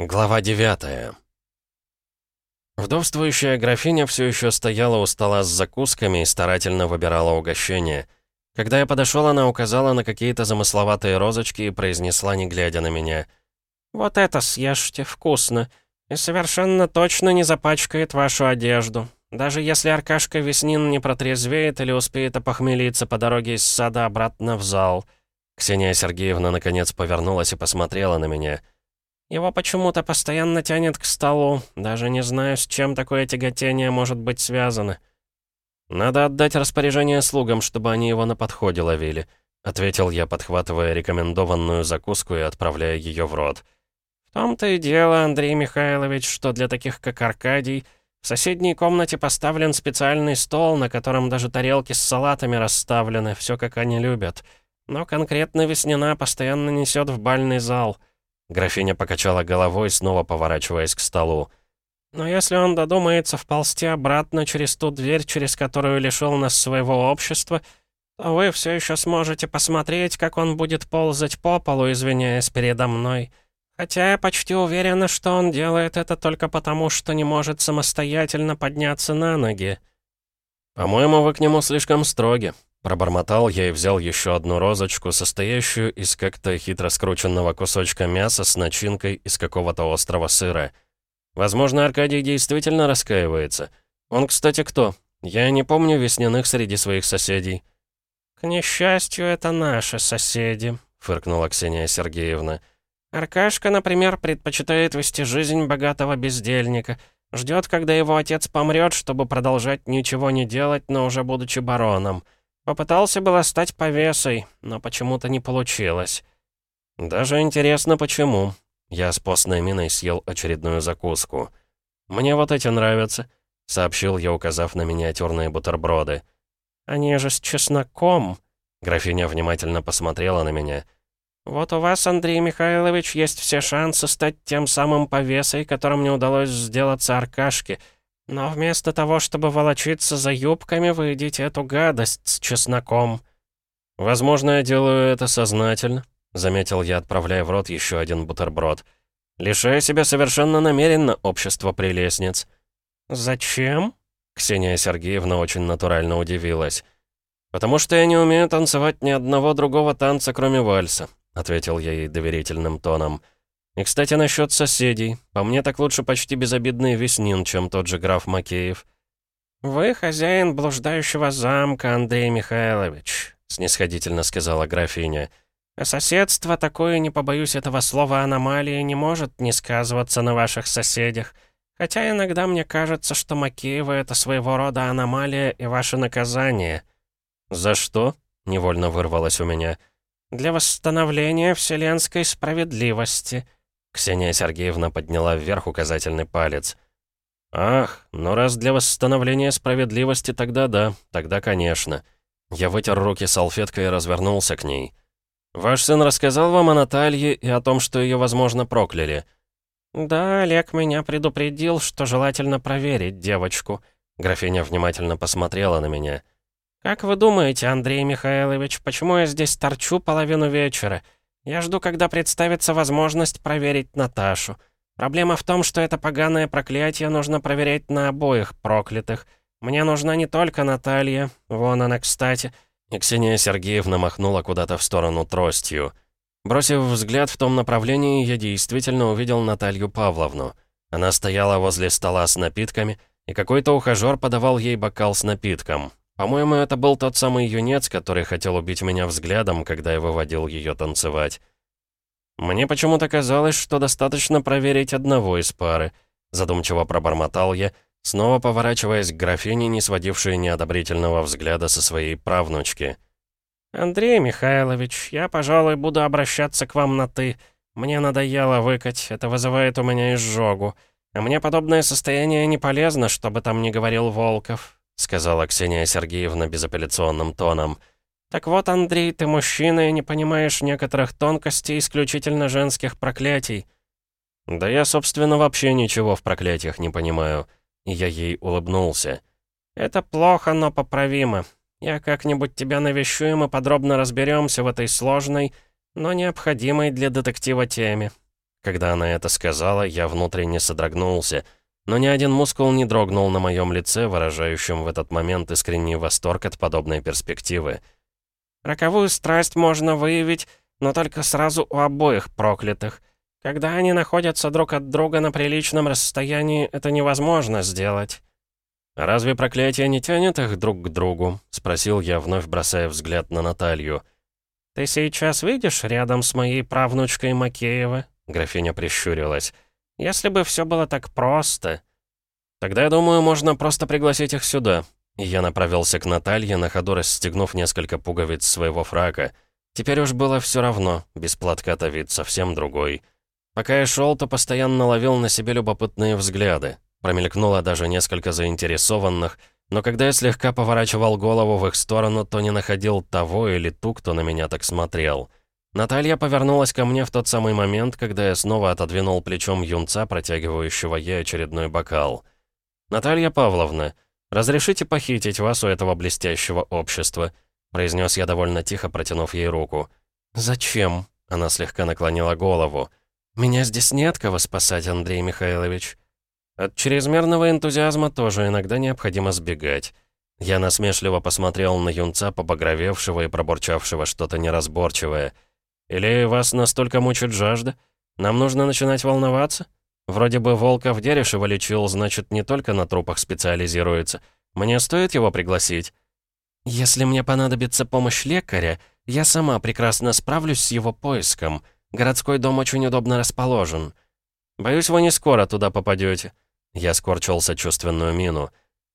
Глава 9 Вдовствующая графиня все еще стояла у стола с закусками и старательно выбирала угощение. Когда я подошел, она указала на какие-то замысловатые розочки и произнесла, не глядя на меня. «Вот это съешьте, вкусно. И совершенно точно не запачкает вашу одежду. Даже если Аркашка Веснин не протрезвеет или успеет опохмелиться по дороге из сада обратно в зал». Ксения Сергеевна наконец повернулась и посмотрела на меня – его почему-то постоянно тянет к столу. Даже не знаю, с чем такое тяготение может быть связано. «Надо отдать распоряжение слугам, чтобы они его на подходе ловили», — ответил я, подхватывая рекомендованную закуску и отправляя ее в рот. «В том-то и дело, Андрей Михайлович, что для таких, как Аркадий, в соседней комнате поставлен специальный стол, на котором даже тарелки с салатами расставлены, все как они любят. Но конкретно Веснина постоянно несет в бальный зал». Графиня покачала головой, снова поворачиваясь к столу. «Но если он додумается вползти обратно через ту дверь, через которую лишил нас своего общества, то вы все еще сможете посмотреть, как он будет ползать по полу, извиняясь передо мной. Хотя я почти уверена, что он делает это только потому, что не может самостоятельно подняться на ноги». «По-моему, вы к нему слишком строги», Пробормотал я и взял еще одну розочку, состоящую из как-то хитро скрученного кусочка мяса с начинкой из какого-то острого сыра. Возможно, Аркадий действительно раскаивается. Он, кстати, кто? Я не помню весняных среди своих соседей. «К несчастью, это наши соседи», — фыркнула Ксения Сергеевна. «Аркашка, например, предпочитает вести жизнь богатого бездельника. Ждет, когда его отец помрет, чтобы продолжать ничего не делать, но уже будучи бароном». Попытался было стать повесой, но почему-то не получилось. Даже интересно, почему. Я с постной миной съел очередную закуску. «Мне вот эти нравятся», — сообщил я, указав на миниатюрные бутерброды. «Они же с чесноком», — графиня внимательно посмотрела на меня. «Вот у вас, Андрей Михайлович, есть все шансы стать тем самым повесой, которым не удалось сделаться Аркашке», но вместо того, чтобы волочиться за юбками, вы едите эту гадость с чесноком. Возможно, я делаю это сознательно, заметил я, отправляя в рот еще один бутерброд. Лишая себя совершенно намеренно общества прелестниц. Зачем? Ксения Сергеевна очень натурально удивилась. «Потому что я не умею танцевать ни одного другого танца, кроме вальса», — ответил я ей доверительным тоном. И, кстати, насчет соседей. По мне так лучше почти безобидный Веснин, чем тот же граф Макеев. «Вы хозяин блуждающего замка, Андрей Михайлович», — снисходительно сказала графиня. «А соседство такое, не побоюсь этого слова, аномалии не может не сказываться на ваших соседях. Хотя иногда мне кажется, что Макеева — это своего рода аномалия и ваше наказание». «За что?» — невольно вырвалось у меня. «Для восстановления вселенской справедливости». Ксения Сергеевна подняла вверх указательный палец. «Ах, ну раз для восстановления справедливости, тогда да, тогда конечно». Я вытер руки салфеткой и развернулся к ней. «Ваш сын рассказал вам о Наталье и о том, что ее, возможно, прокляли?» «Да, Олег меня предупредил, что желательно проверить девочку». Графиня внимательно посмотрела на меня. «Как вы думаете, Андрей Михайлович, почему я здесь торчу половину вечера? Я жду, когда представится возможность проверить Наташу. Проблема в том, что это поганое проклятие нужно проверять на обоих проклятых. Мне нужна не только Наталья, вон она, кстати». И Ксения Сергеевна махнула куда-то в сторону тростью. Бросив взгляд в том направлении, я действительно увидел Наталью Павловну. Она стояла возле стола с напитками, и какой-то ухажер подавал ей бокал с напитком. По-моему, это был тот самый юнец, который хотел убить меня взглядом, когда я выводил ее танцевать. Мне почему-то казалось, что достаточно проверить одного из пары. Задумчиво пробормотал я, снова поворачиваясь к графине, не сводившей неодобрительного взгляда со своей правнучки. «Андрей Михайлович, я, пожалуй, буду обращаться к вам на «ты». Мне надоело выкать, это вызывает у меня изжогу. А мне подобное состояние не полезно, чтобы там не говорил Волков сказала Ксения Сергеевна безапелляционным тоном. «Так вот, Андрей, ты мужчина и не понимаешь некоторых тонкостей исключительно женских проклятий». «Да я, собственно, вообще ничего в проклятиях не понимаю». И я ей улыбнулся. «Это плохо, но поправимо. Я как-нибудь тебя навещу, и мы подробно разберемся в этой сложной, но необходимой для детектива теме». Когда она это сказала, я внутренне содрогнулся, но ни один мускул не дрогнул на моем лице, выражающем в этот момент искренний восторг от подобной перспективы. «Роковую страсть можно выявить, но только сразу у обоих проклятых. Когда они находятся друг от друга на приличном расстоянии, это невозможно сделать». «Разве проклятие не тянет их друг к другу?» — спросил я, вновь бросая взгляд на Наталью. «Ты сейчас видишь рядом с моей правнучкой Макеева?» — графиня прищурилась. «Если бы все было так просто...» «Тогда, я думаю, можно просто пригласить их сюда». Я направился к Наталье, на ходу расстегнув несколько пуговиц своего фрака. Теперь уж было все равно, без платка-то вид совсем другой. Пока я шел, то постоянно ловил на себе любопытные взгляды. Промелькнуло даже несколько заинтересованных, но когда я слегка поворачивал голову в их сторону, то не находил того или ту, кто на меня так смотрел. Наталья повернулась ко мне в тот самый момент, когда я снова отодвинул плечом юнца, протягивающего ей очередной бокал. «Наталья Павловна, разрешите похитить вас у этого блестящего общества?» произнес я довольно тихо, протянув ей руку. «Зачем?» — она слегка наклонила голову. «Меня здесь нет кого спасать, Андрей Михайлович». От чрезмерного энтузиазма тоже иногда необходимо сбегать. Я насмешливо посмотрел на юнца, побагровевшего и пробурчавшего что-то неразборчивое. «Или вас настолько мучит жажда? Нам нужно начинать волноваться? Вроде бы Волков Дерешева лечил, значит, не только на трупах специализируется. Мне стоит его пригласить?» «Если мне понадобится помощь лекаря, я сама прекрасно справлюсь с его поиском. Городской дом очень удобно расположен». «Боюсь, вы не скоро туда попадете. Я скорчил сочувственную мину.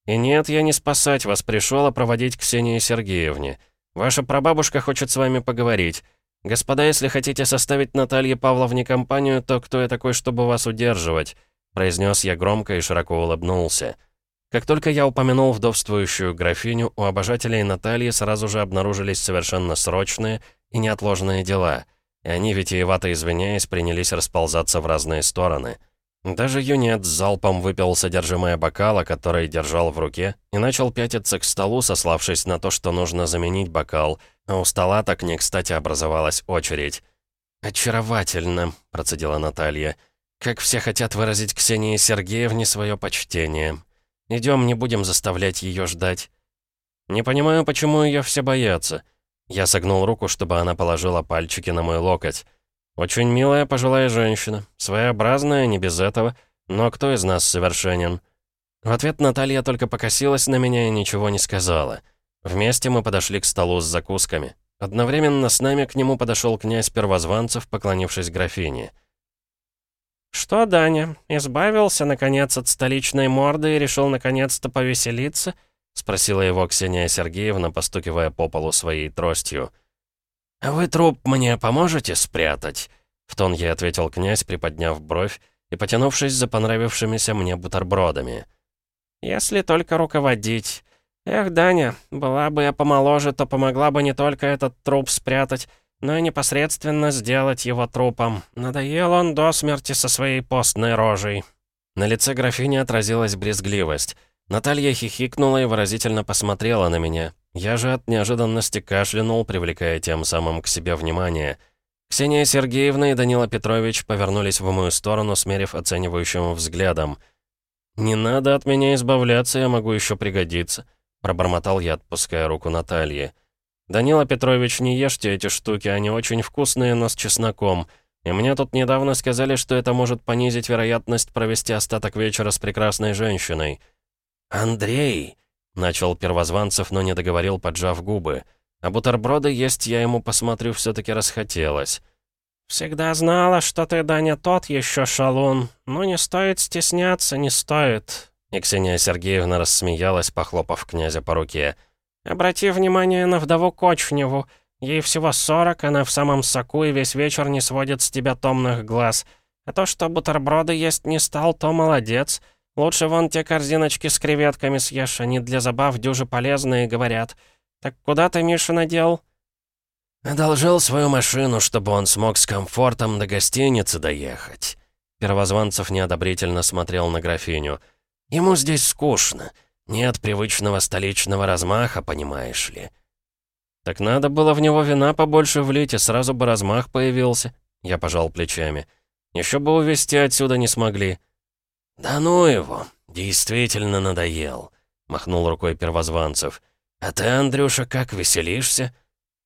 «И нет, я не спасать вас пришел, а проводить Ксении Сергеевне. Ваша прабабушка хочет с вами поговорить. Господа, если хотите составить Наталье Павловне компанию, то кто я такой, чтобы вас удерживать?» произнес я громко и широко улыбнулся. Как только я упомянул вдовствующую графиню, у обожателей Натальи сразу же обнаружились совершенно срочные и неотложные дела, и они, витиевато извиняясь, принялись расползаться в разные стороны. Даже юнец залпом выпил содержимое бокала, который держал в руке, и начал пятиться к столу, сославшись на то, что нужно заменить бокал, а у стола так не кстати образовалась очередь. «Очаровательно», — процедила Наталья. «Как все хотят выразить Ксении Сергеевне свое почтение. Идем, не будем заставлять ее ждать». «Не понимаю, почему ее все боятся». Я согнул руку, чтобы она положила пальчики на мой локоть. «Очень милая пожилая женщина, своеобразная, не без этого, но кто из нас совершенен?» В ответ Наталья только покосилась на меня и ничего не сказала. Вместе мы подошли к столу с закусками. Одновременно с нами к нему подошел князь Первозванцев, поклонившись графине. «Что, Даня, избавился, наконец, от столичной морды и решил, наконец-то, повеселиться?» — спросила его Ксения Сергеевна, постукивая по полу своей тростью. «А вы труп мне поможете спрятать?» В тон ей ответил князь, приподняв бровь и потянувшись за понравившимися мне бутербродами. «Если только руководить. Эх, Даня, была бы я помоложе, то помогла бы не только этот труп спрятать, но и непосредственно сделать его трупом. Надоел он до смерти со своей постной рожей». На лице графини отразилась брезгливость. Наталья хихикнула и выразительно посмотрела на меня. Я же от неожиданности кашлянул, привлекая тем самым к себе внимание. Ксения Сергеевна и Данила Петрович повернулись в мою сторону, смерив оценивающим взглядом. «Не надо от меня избавляться, я могу еще пригодиться», — пробормотал я, отпуская руку Натальи. «Данила Петрович, не ешьте эти штуки, они очень вкусные, но с чесноком. И мне тут недавно сказали, что это может понизить вероятность провести остаток вечера с прекрасной женщиной». «Андрей!» Начал Первозванцев, но не договорил, поджав губы. А бутерброды есть я ему, посмотрю, все таки расхотелось. «Всегда знала, что ты, Даня, тот еще шалун. Но не стоит стесняться, не стоит». И Ксения Сергеевна рассмеялась, похлопав князя по руке. «Обрати внимание на вдову Кочневу. Ей всего сорок, она в самом соку и весь вечер не сводит с тебя томных глаз. А то, что бутерброды есть не стал, то молодец. Лучше вон те корзиночки с креветками съешь, они для забав дюжи полезные, говорят. Так куда ты, Миша, надел?» «Одолжил свою машину, чтобы он смог с комфортом до гостиницы доехать». Первозванцев неодобрительно смотрел на графиню. «Ему здесь скучно. Нет привычного столичного размаха, понимаешь ли». «Так надо было в него вина побольше влить, и сразу бы размах появился», — я пожал плечами. Еще бы увезти отсюда не смогли». «Да ну его, действительно надоел», — махнул рукой первозванцев. «А ты, Андрюша, как веселишься?»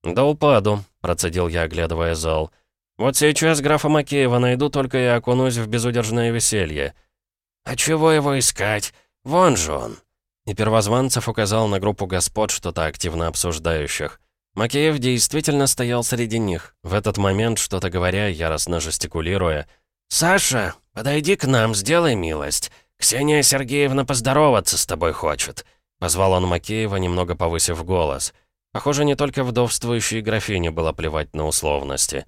«Да упаду», — процедил я, оглядывая зал. «Вот сейчас графа Макеева найду, только я окунусь в безудержное веселье». «А чего его искать? Вон же он!» И Первозванцев указал на группу господ, что-то активно обсуждающих. Макеев действительно стоял среди них, в этот момент что-то говоря, яростно жестикулируя. «Саша, подойди к нам, сделай милость. Ксения Сергеевна поздороваться с тобой хочет», — позвал он Макеева, немного повысив голос. Похоже, не только вдовствующей графине было плевать на условности.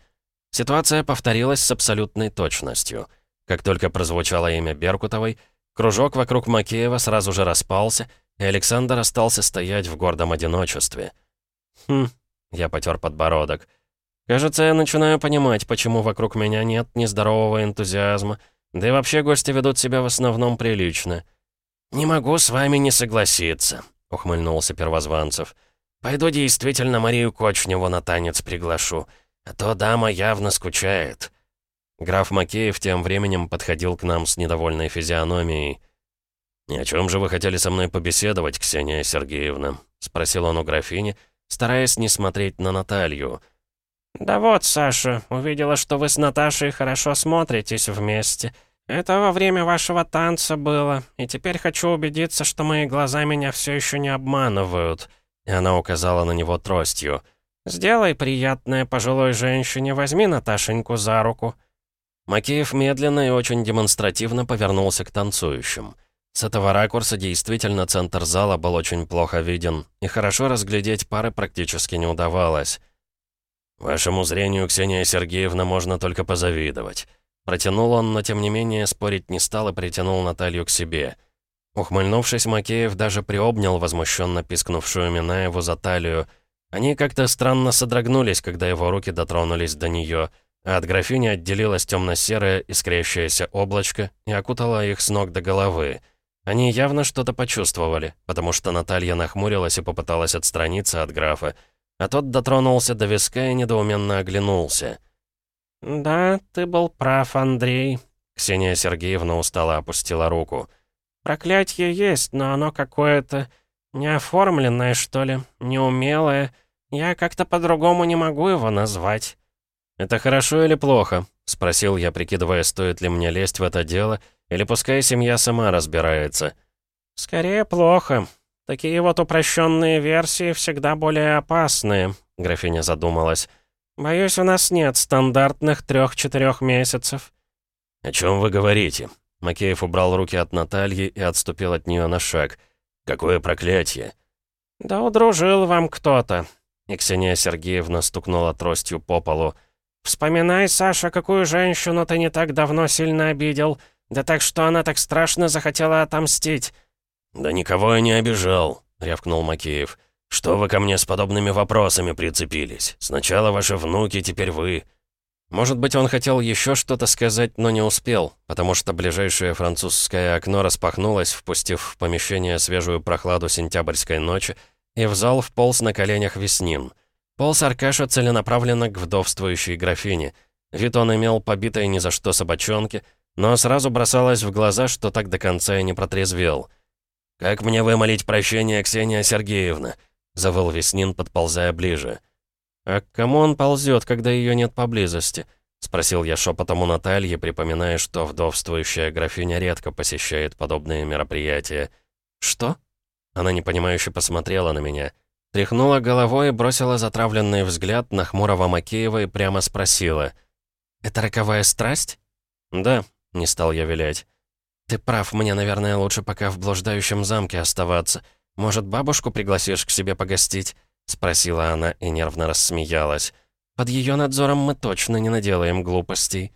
Ситуация повторилась с абсолютной точностью. Как только прозвучало имя Беркутовой, кружок вокруг Макеева сразу же распался, и Александр остался стоять в гордом одиночестве. «Хм», — я потер подбородок. «Кажется, я начинаю понимать, почему вокруг меня нет нездорового энтузиазма, да и вообще гости ведут себя в основном прилично». «Не могу с вами не согласиться», — ухмыльнулся Первозванцев. «Пойду действительно Марию Кочневу на танец приглашу, а то дама явно скучает». Граф Макеев тем временем подходил к нам с недовольной физиономией. «И о чем же вы хотели со мной побеседовать, Ксения Сергеевна?» — спросил он у графини, стараясь не смотреть на Наталью. «Да вот, Саша, увидела, что вы с Наташей хорошо смотритесь вместе. Это во время вашего танца было, и теперь хочу убедиться, что мои глаза меня все еще не обманывают». И она указала на него тростью. «Сделай приятное пожилой женщине, возьми Наташеньку за руку». Макеев медленно и очень демонстративно повернулся к танцующим. С этого ракурса действительно центр зала был очень плохо виден, и хорошо разглядеть пары практически не удавалось. «Вашему зрению, Ксения Сергеевна, можно только позавидовать». Протянул он, но тем не менее спорить не стал и притянул Наталью к себе. Ухмыльнувшись, Макеев даже приобнял возмущенно пискнувшую Минаеву за талию. Они как-то странно содрогнулись, когда его руки дотронулись до нее — а от графини отделилось темно-серое искрящееся облачко и окутало их с ног до головы. Они явно что-то почувствовали, потому что Наталья нахмурилась и попыталась отстраниться от графа, а тот дотронулся до виска и недоуменно оглянулся. «Да, ты был прав, Андрей», — Ксения Сергеевна устало опустила руку. «Проклятье есть, но оно какое-то неоформленное, что ли, неумелое. Я как-то по-другому не могу его назвать». «Это хорошо или плохо?» — спросил я, прикидывая, стоит ли мне лезть в это дело, или пускай семья сама разбирается. «Скорее плохо. Такие вот упрощенные версии всегда более опасные», — графиня задумалась. «Боюсь, у нас нет стандартных трех-четырех месяцев». «О чем вы говорите?» Макеев убрал руки от Натальи и отступил от нее на шаг. «Какое проклятие!» «Да удружил вам кто-то», — и Ксения Сергеевна стукнула тростью по полу. «Вспоминай, Саша, какую женщину ты не так давно сильно обидел. Да так что она так страшно захотела отомстить». «Да никого я не обижал», — рявкнул Макеев. «Что вы ко мне с подобными вопросами прицепились? Сначала ваши внуки, теперь вы». Может быть, он хотел еще что-то сказать, но не успел, потому что ближайшее французское окно распахнулось, впустив в помещение свежую прохладу сентябрьской ночи, и в зал вполз на коленях Веснин — Полз Аркаша целенаправленно к вдовствующей графине. Вид он имел побитой ни за что собачонки, но сразу бросалось в глаза, что так до конца и не протрезвел. «Как мне вымолить прощение, Ксения Сергеевна?» — завыл Веснин, подползая ближе. «А к кому он ползет, когда ее нет поблизости?» — спросил я шепотом у Натальи, припоминая, что вдовствующая графиня редко посещает подобные мероприятия. «Что?» Она непонимающе посмотрела на меня — Тряхнула головой и бросила затравленный взгляд на хмурого Макеева и прямо спросила. «Это роковая страсть?» «Да», — не стал я вилять. «Ты прав, мне, наверное, лучше пока в блуждающем замке оставаться. Может, бабушку пригласишь к себе погостить?» — спросила она и нервно рассмеялась. «Под ее надзором мы точно не наделаем глупостей».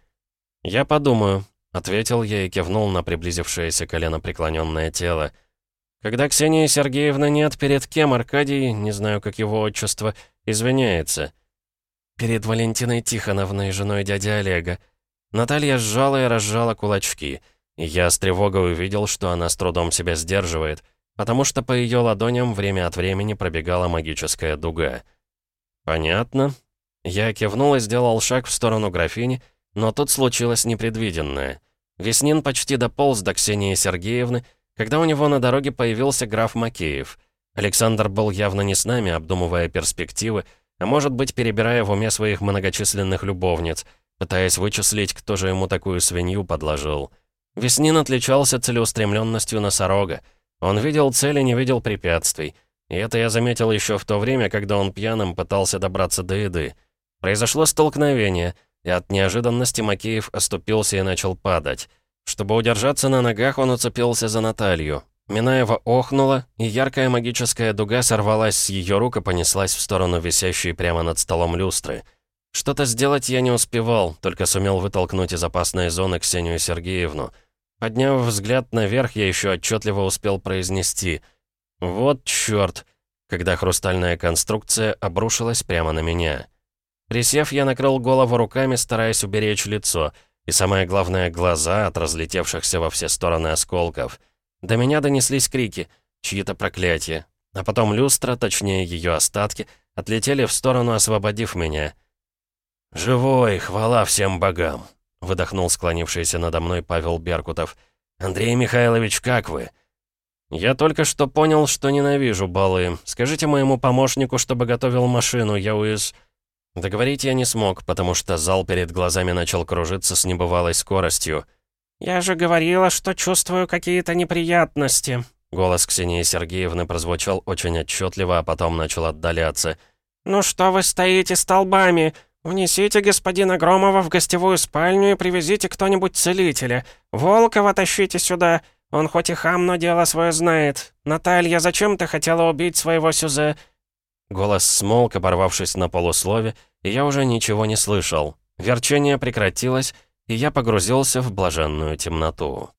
«Я подумаю», — ответил я и кивнул на приблизившееся колено преклоненное тело. Когда Ксении Сергеевны нет, перед кем Аркадий, не знаю, как его отчество, извиняется? Перед Валентиной Тихоновной, женой дяди Олега. Наталья сжала и разжала кулачки. Я с тревогой увидел, что она с трудом себя сдерживает, потому что по ее ладоням время от времени пробегала магическая дуга. «Понятно». Я кивнул и сделал шаг в сторону графини, Но тут случилось непредвиденное. Веснин почти дополз до Ксении Сергеевны, когда у него на дороге появился граф Макеев. Александр был явно не с нами, обдумывая перспективы, а может быть, перебирая в уме своих многочисленных любовниц, пытаясь вычислить, кто же ему такую свинью подложил. Веснин отличался целеустремленностью носорога. Он видел цели, не видел препятствий. И это я заметил еще в то время, когда он пьяным пытался добраться до еды. Произошло столкновение, и от неожиданности Макеев оступился и начал падать. Чтобы удержаться на ногах, он уцепился за Наталью. Минаева охнула, и яркая магическая дуга сорвалась с ее рук и понеслась в сторону висящей прямо над столом люстры. Что-то сделать я не успевал, только сумел вытолкнуть из опасной зоны Ксению Сергеевну. Подняв взгляд наверх, я еще отчетливо успел произнести «Вот чёрт!», когда хрустальная конструкция обрушилась прямо на меня. Присев, я накрыл голову руками, стараясь уберечь лицо, и самое главное, глаза от разлетевшихся во все стороны осколков. До меня донеслись крики, чьи-то проклятия, а потом люстра, точнее ее остатки, отлетели в сторону, освободив меня. «Живой, хвала всем богам!» — выдохнул склонившийся надо мной Павел Беркутов. «Андрей Михайлович, как вы?» «Я только что понял, что ненавижу балы. Скажите моему помощнику, чтобы готовил машину, я уез...» Договорить я не смог, потому что зал перед глазами начал кружиться с небывалой скоростью. «Я же говорила, что чувствую какие-то неприятности». Голос Ксении Сергеевны прозвучал очень отчетливо, а потом начал отдаляться. «Ну что вы стоите столбами? «Унесите господина Громова в гостевую спальню и привезите кто-нибудь целителя. Волкова тащите сюда. Он хоть и хам, но дело свое знает. Наталья, зачем ты хотела убить своего Сюзе?» Голос смолк, оборвавшись на полуслове, и я уже ничего не слышал. Верчение прекратилось, и я погрузился в блаженную темноту.